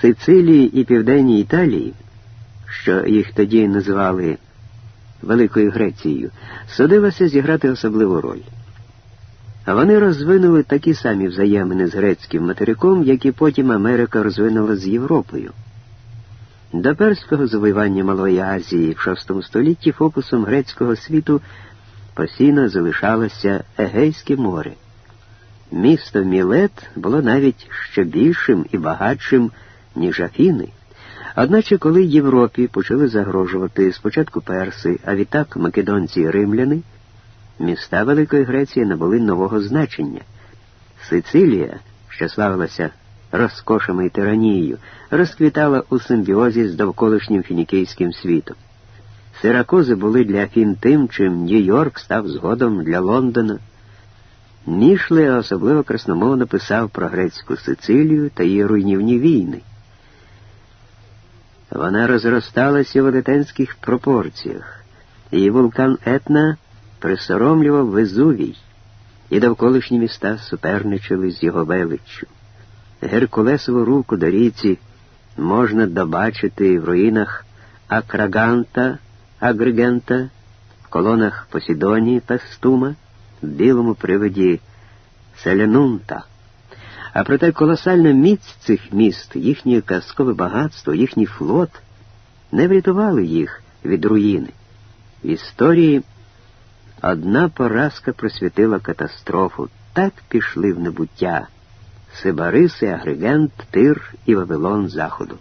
Сицилії і Південній Італії, що їх тоді називали Великою Грецією, судилося зіграти особливу роль. Вони розвинули такі самі взаємини з грецьким материком, які потім Америка розвинула з Європою. До перського завоювання Малої Азії в VI столітті фокусом грецького світу постійно залишалося Егейське море. Місто Мілет було навіть ще більшим і багатшим, ніж Афіни. Одначе, коли Європі почали загрожувати спочатку перси, а відтак македонці і римляни, міста Великої Греції набули нового значення. Сицилія, що славилася розкошами і тиранією, розквітала у симбіозі з довколишнім фінікійським світом. Сиракози були для Афін тим, чим Нью-Йорк став згодом для Лондона. Мішле особливо красномовно писав про грецьку Сицилію та її руйнівні війни. Вона розросталася в велетенських пропорціях, її вулкан Етна присоромлював Везувій, і довколишні міста суперничали з його величчю. Геркулесову руку до ріці можна добачити в руїнах Акраганта, Агригента, в колонах Посідонії Стума, в білому приводі Селянунта. А проте колосальна міць цих міст, їхнє казкове багатство, їхній флот не врятували їх від руїни. В історії одна поразка просвітила катастрофу. Так пішли в небуття Сибариси, Агригент, Тир і Вавилон Заходу.